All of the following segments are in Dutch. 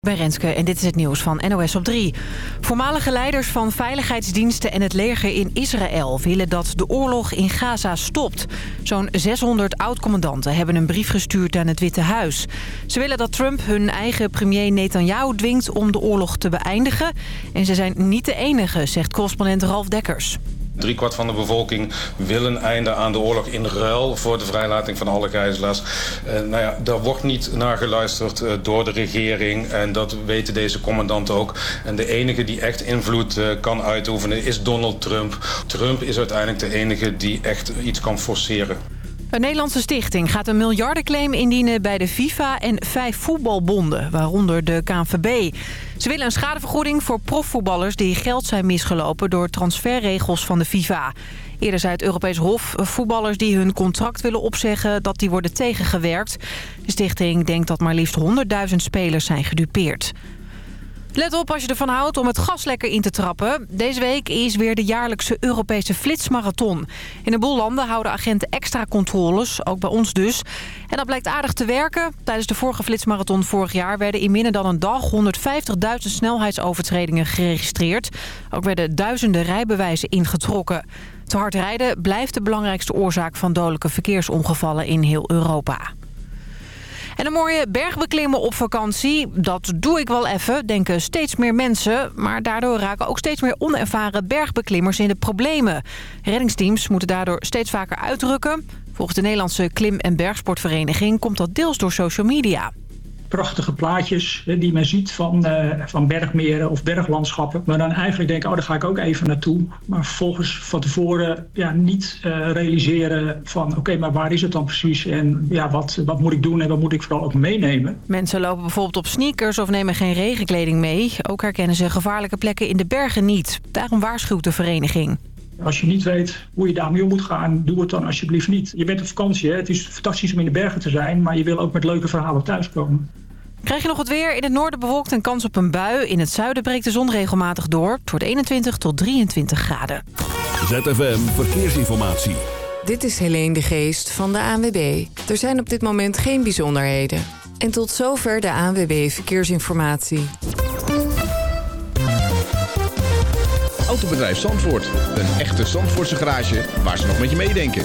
bij Renske en dit is het nieuws van NOS op 3. Voormalige leiders van veiligheidsdiensten en het leger in Israël... willen dat de oorlog in Gaza stopt. Zo'n 600 oud-commandanten hebben een brief gestuurd aan het Witte Huis. Ze willen dat Trump hun eigen premier Netanyahu dwingt om de oorlog te beëindigen. En ze zijn niet de enige, zegt correspondent Ralf Dekkers. Driekwart van de bevolking wil een einde aan de oorlog in ruil voor de vrijlating van alle gijzelaars. Uh, nou ja, daar wordt niet naar geluisterd uh, door de regering en dat weten deze commandanten ook. En de enige die echt invloed uh, kan uitoefenen is Donald Trump. Trump is uiteindelijk de enige die echt iets kan forceren. Een Nederlandse stichting gaat een miljardenclaim indienen bij de FIFA en vijf voetbalbonden, waaronder de KNVB. Ze willen een schadevergoeding voor profvoetballers die geld zijn misgelopen door transferregels van de FIFA. Eerder zei het Europees Hof voetballers die hun contract willen opzeggen dat die worden tegengewerkt. De stichting denkt dat maar liefst 100.000 spelers zijn gedupeerd. Let op als je ervan houdt om het gas lekker in te trappen. Deze week is weer de jaarlijkse Europese flitsmarathon. In een boel landen houden agenten extra controles, ook bij ons dus. En dat blijkt aardig te werken. Tijdens de vorige flitsmarathon vorig jaar werden in minder dan een dag 150.000 snelheidsovertredingen geregistreerd. Ook werden duizenden rijbewijzen ingetrokken. Te hard rijden blijft de belangrijkste oorzaak van dodelijke verkeersongevallen in heel Europa. En een mooie bergbeklimmen op vakantie, dat doe ik wel even, denken steeds meer mensen. Maar daardoor raken ook steeds meer onervaren bergbeklimmers in de problemen. Reddingsteams moeten daardoor steeds vaker uitrukken. Volgens de Nederlandse Klim- en Bergsportvereniging komt dat deels door social media prachtige plaatjes hè, die men ziet van, uh, van bergmeren of berglandschappen. Maar dan eigenlijk denken, oh daar ga ik ook even naartoe. Maar vervolgens van tevoren ja, niet uh, realiseren van oké, maar waar is het dan precies? En ja, wat, wat moet ik doen en wat moet ik vooral ook meenemen? Mensen lopen bijvoorbeeld op sneakers of nemen geen regenkleding mee. Ook herkennen ze gevaarlijke plekken in de bergen niet. Daarom waarschuwt de vereniging. Als je niet weet hoe je daarmee om moet gaan, doe het dan alsjeblieft niet. Je bent op vakantie, hè? het is fantastisch om in de bergen te zijn... maar je wil ook met leuke verhalen thuiskomen. Krijg je nog het weer? In het noorden bewolkt en kans op een bui. In het zuiden breekt de zon regelmatig door. Het wordt 21 tot 23 graden. ZFM Verkeersinformatie. Dit is Helene de Geest van de ANWB. Er zijn op dit moment geen bijzonderheden. En tot zover de ANWB Verkeersinformatie. Autobedrijf Zandvoort. Een echte Zandvoortse garage waar ze nog met je meedenken.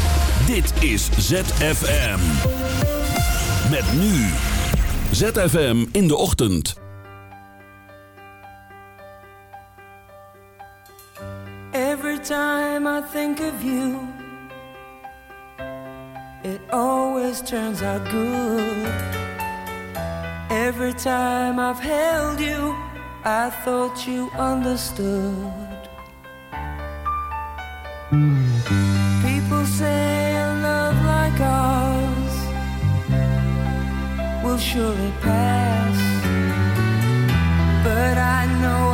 Dit is ZFM. Met nu. ZFM in de ochtend. Every time I think of you. It always turns out good. Every time I've held you. I thought you understood. People say a love like ours will surely pass. But I know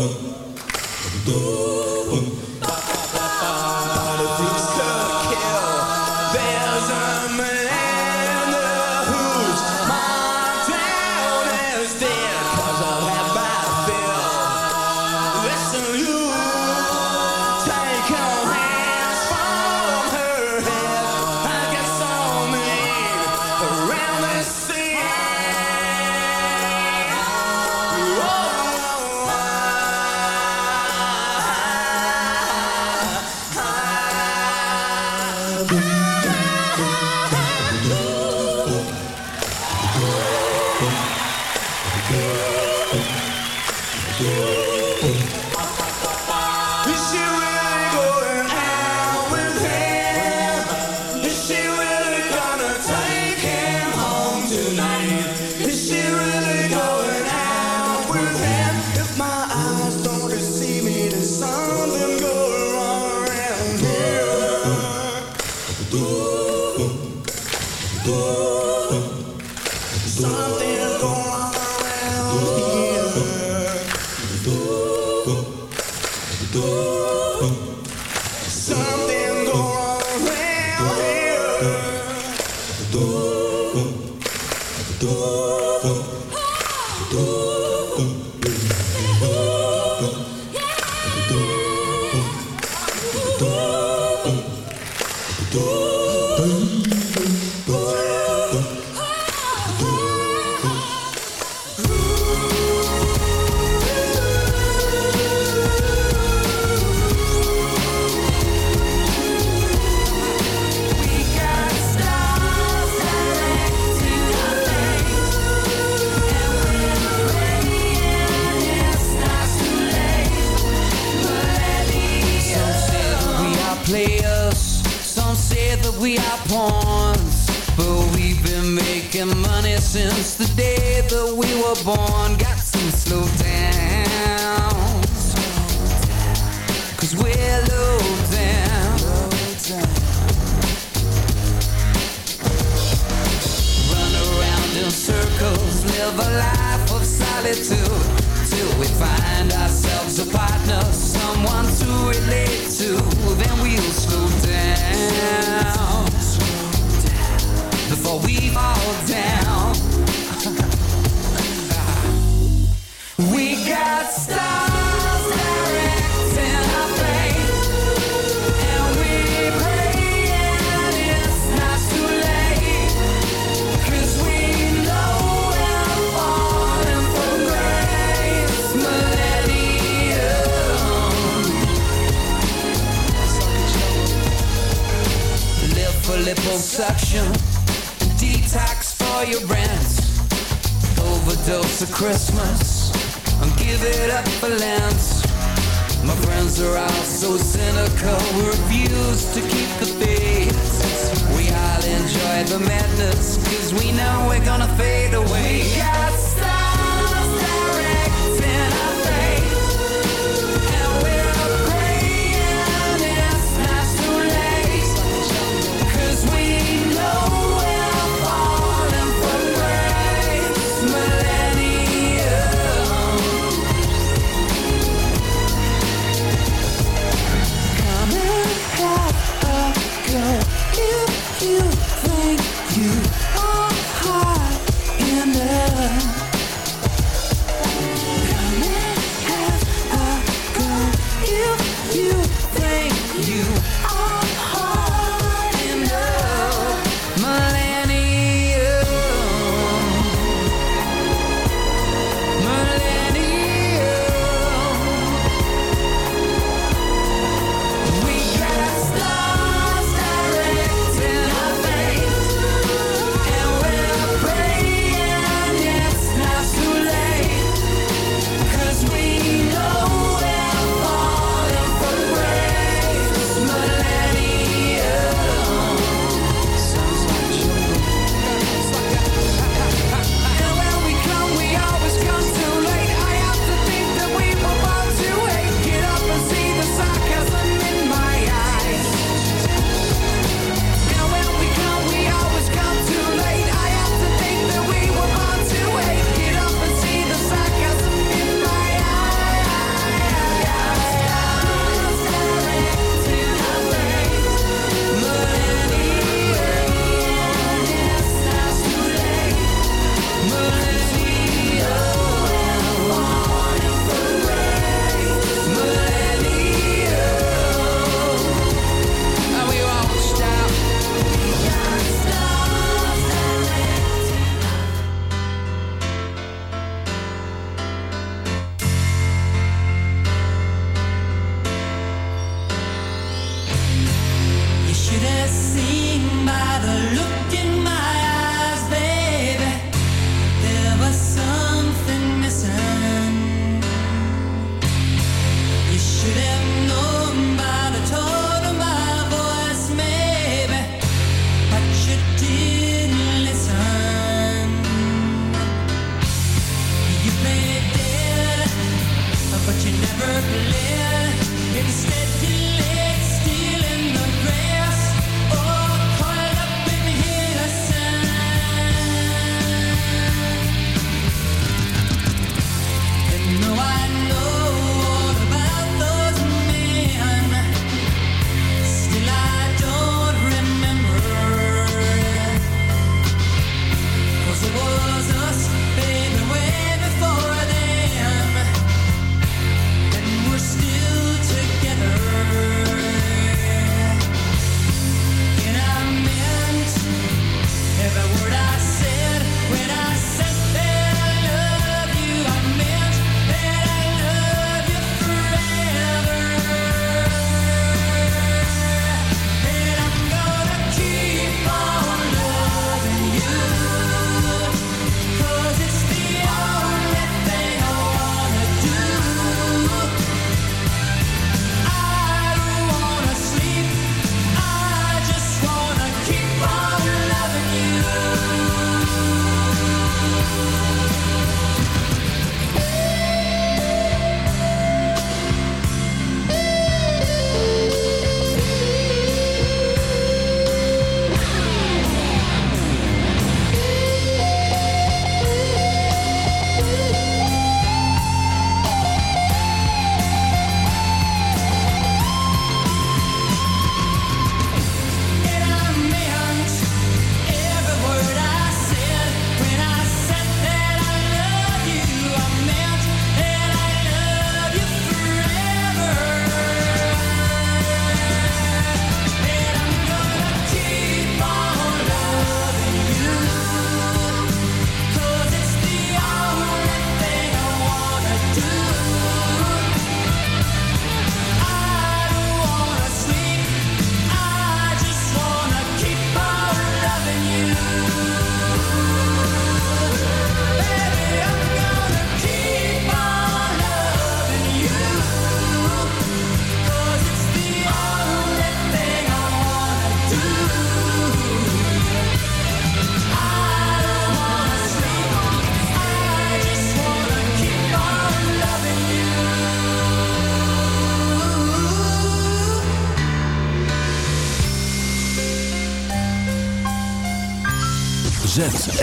Doctor. It's the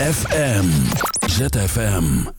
ZFM. ZFM.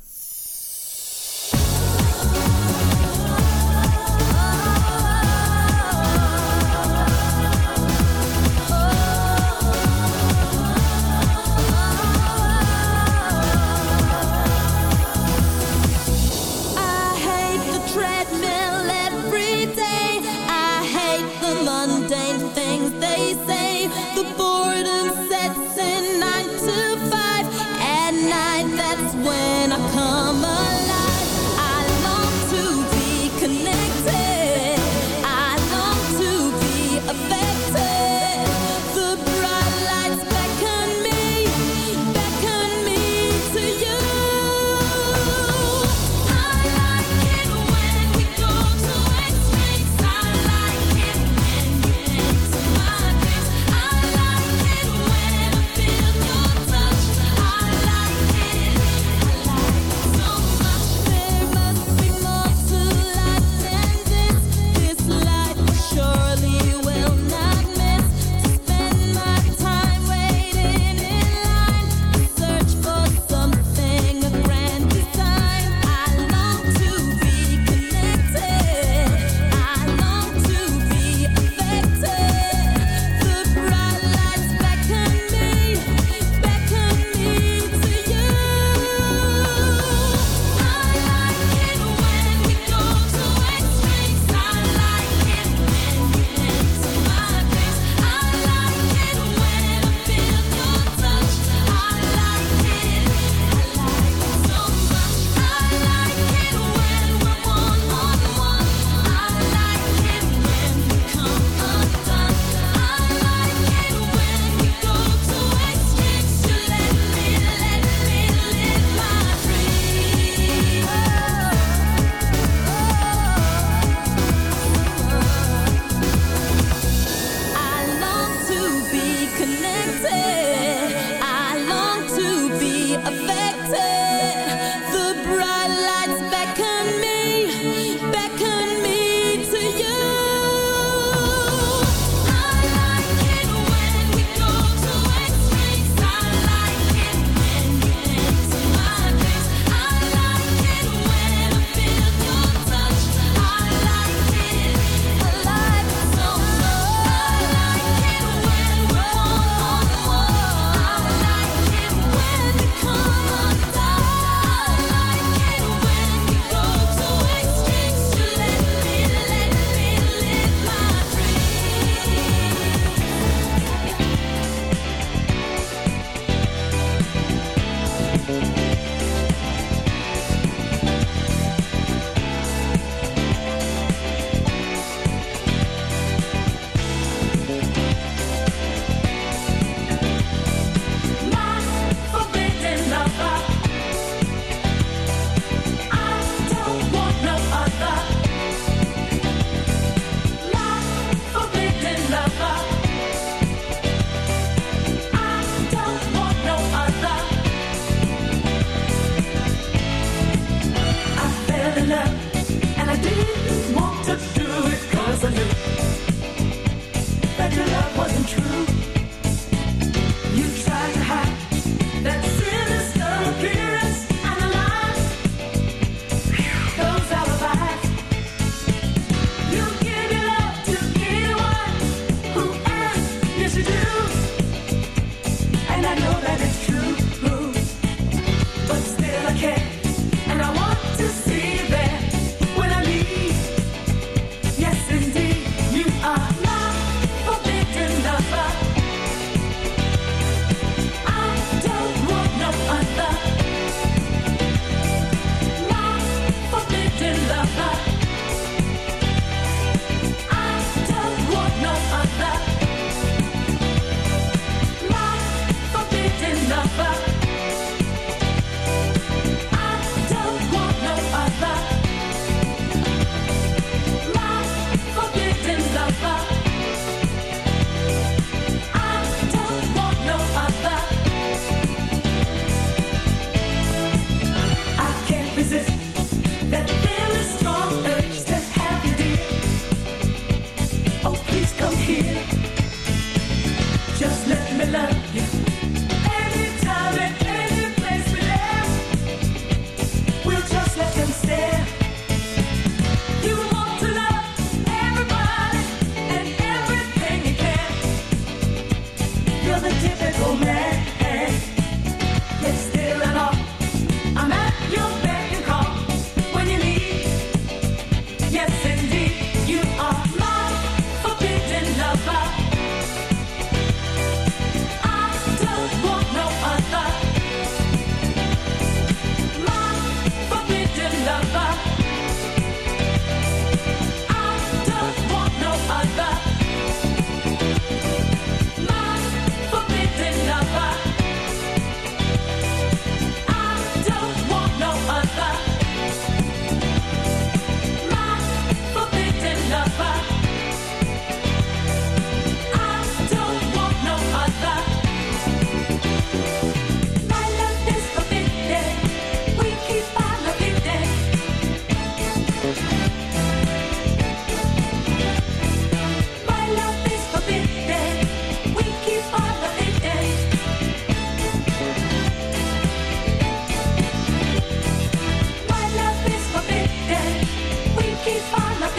far like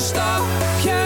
stapje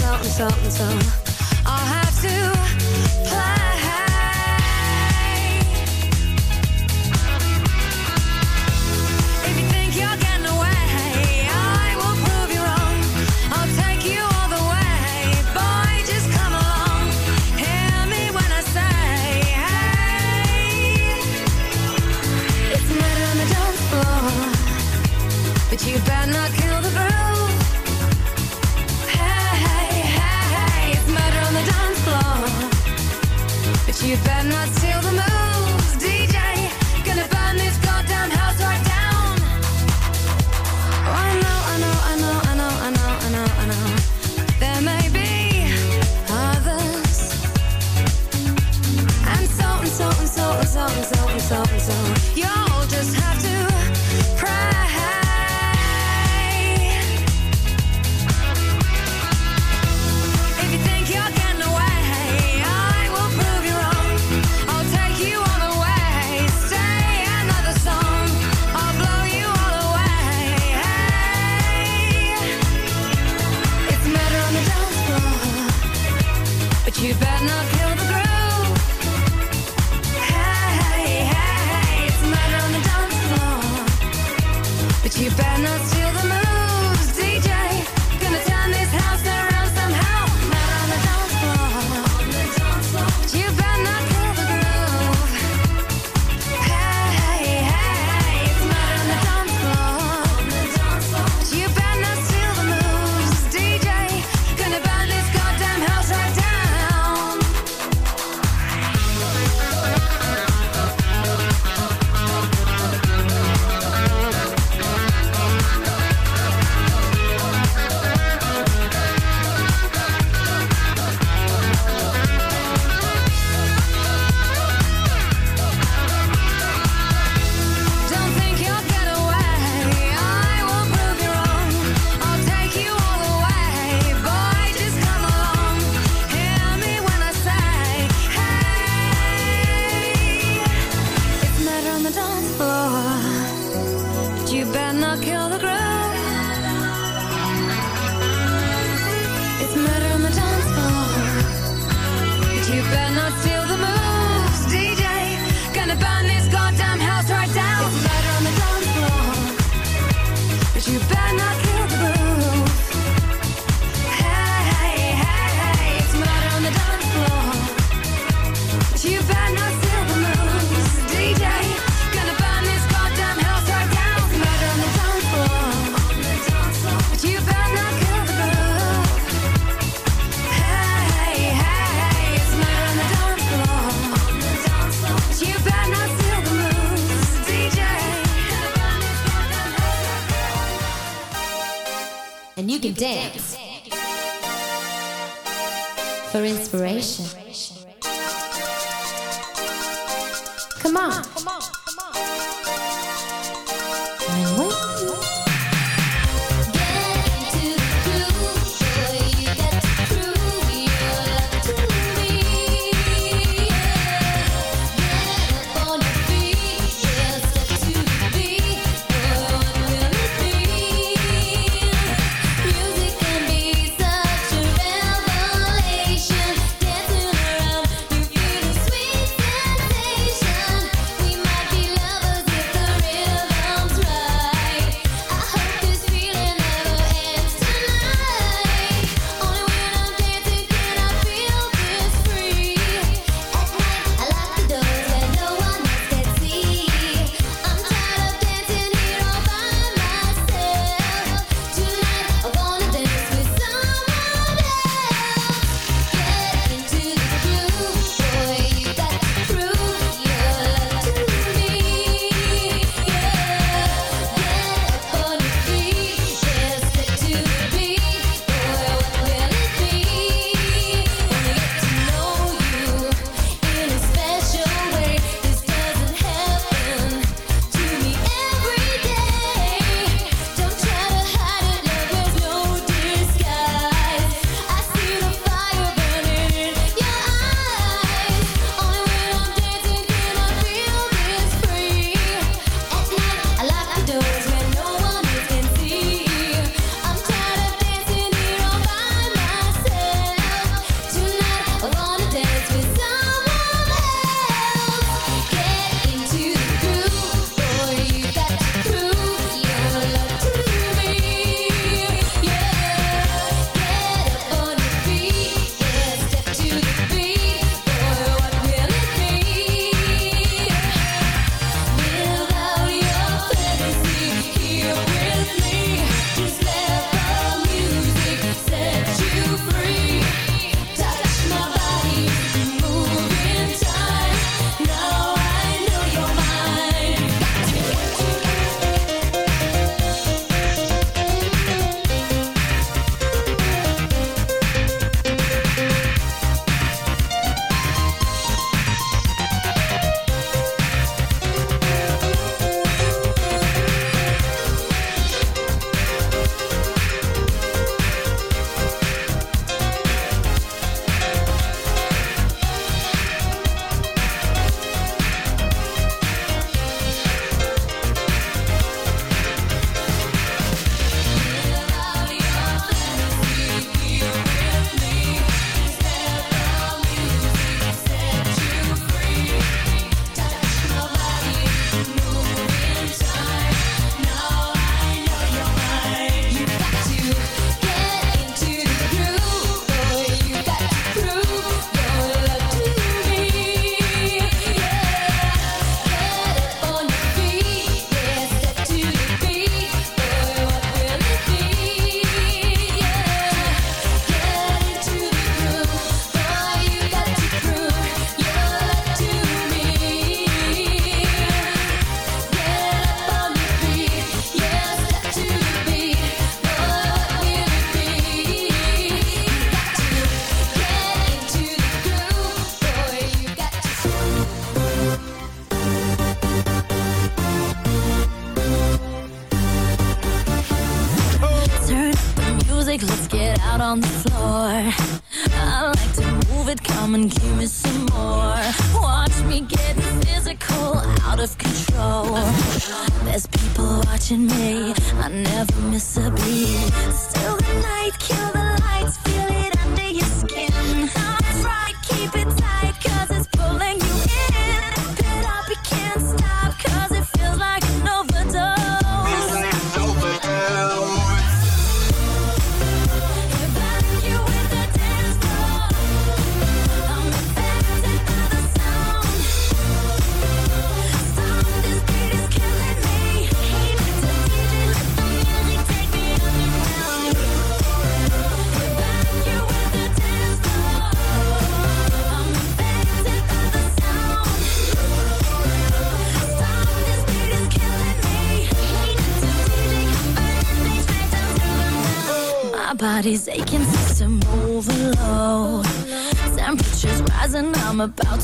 something, something, something.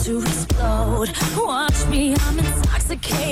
to explode. Watch me, I'm intoxicated.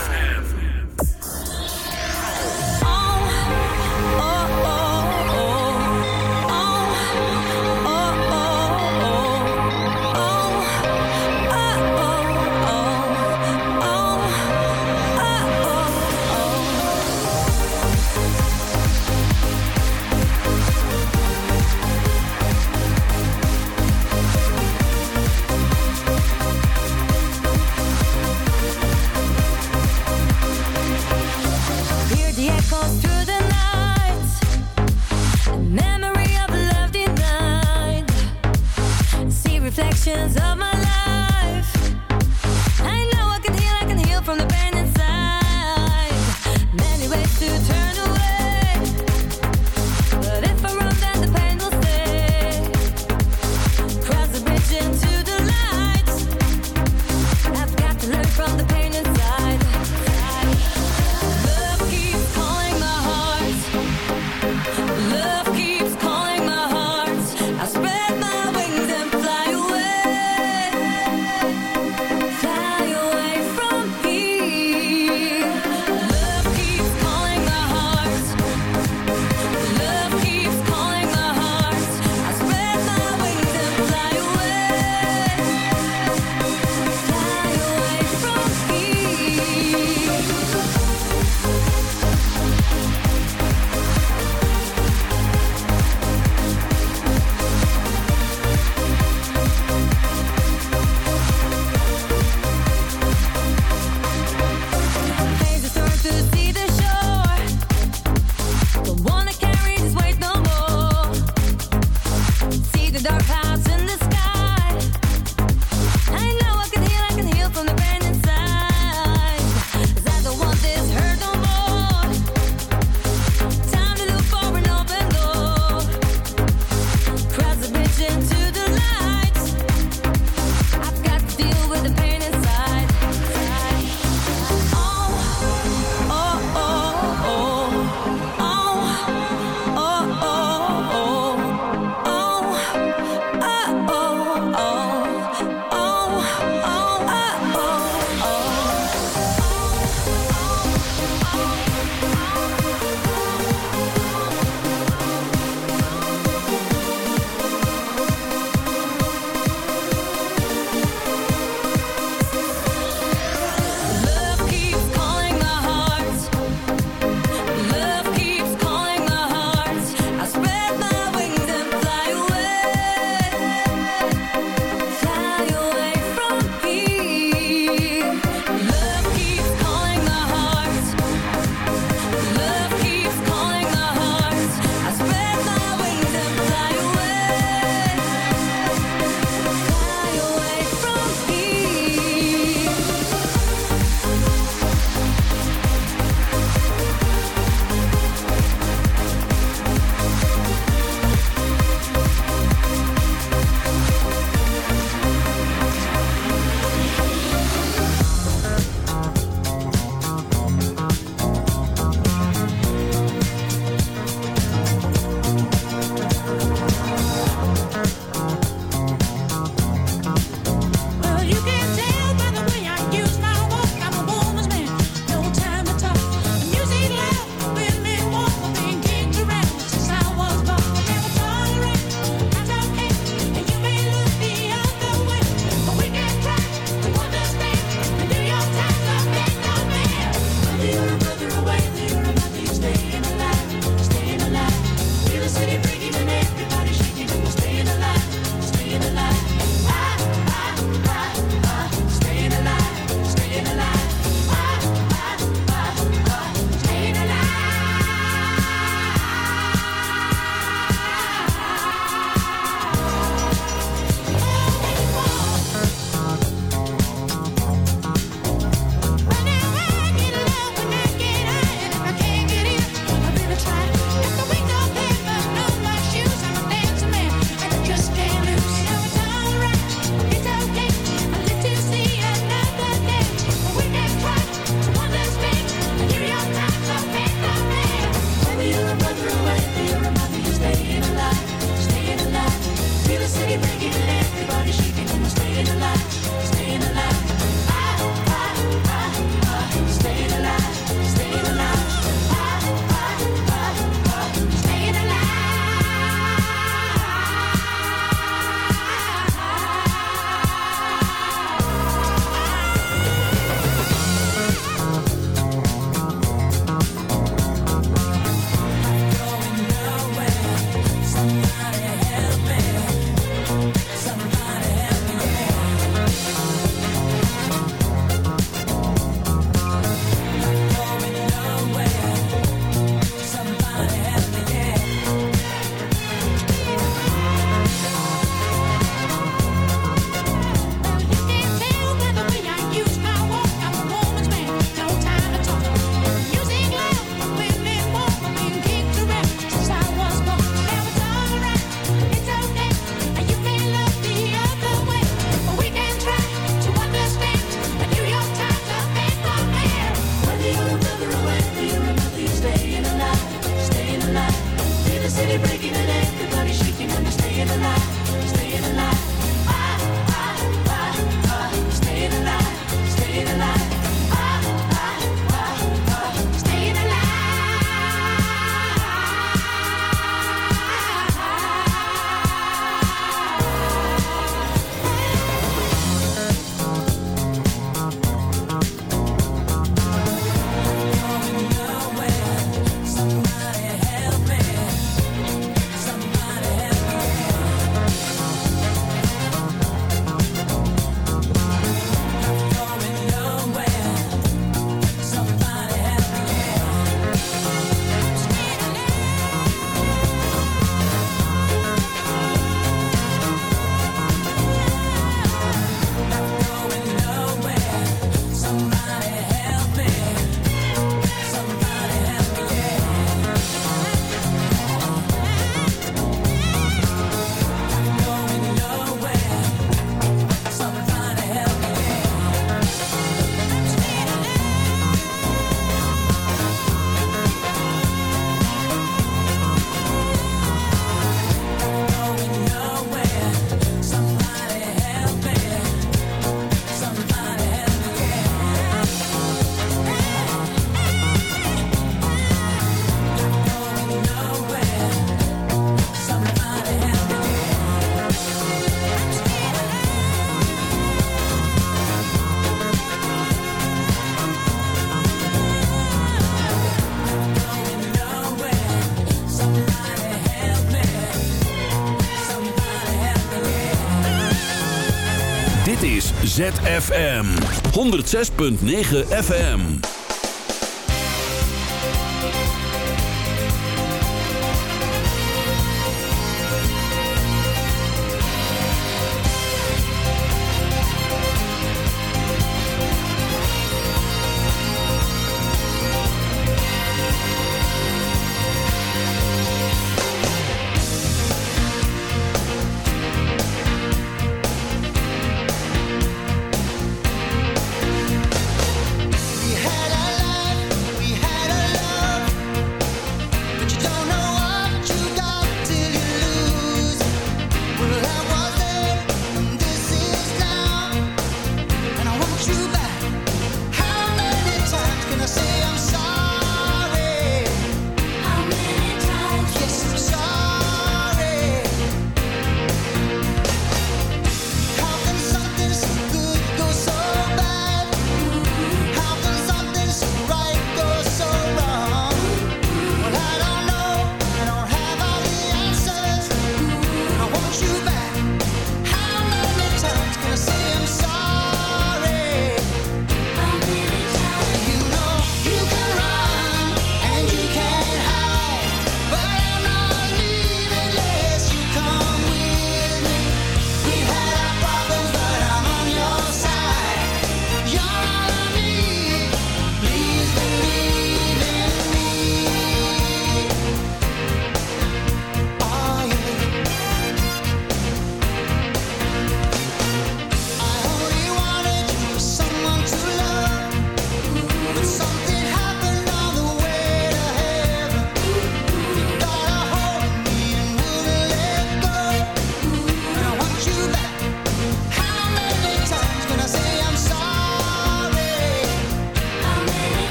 ZFM. 106.9 FM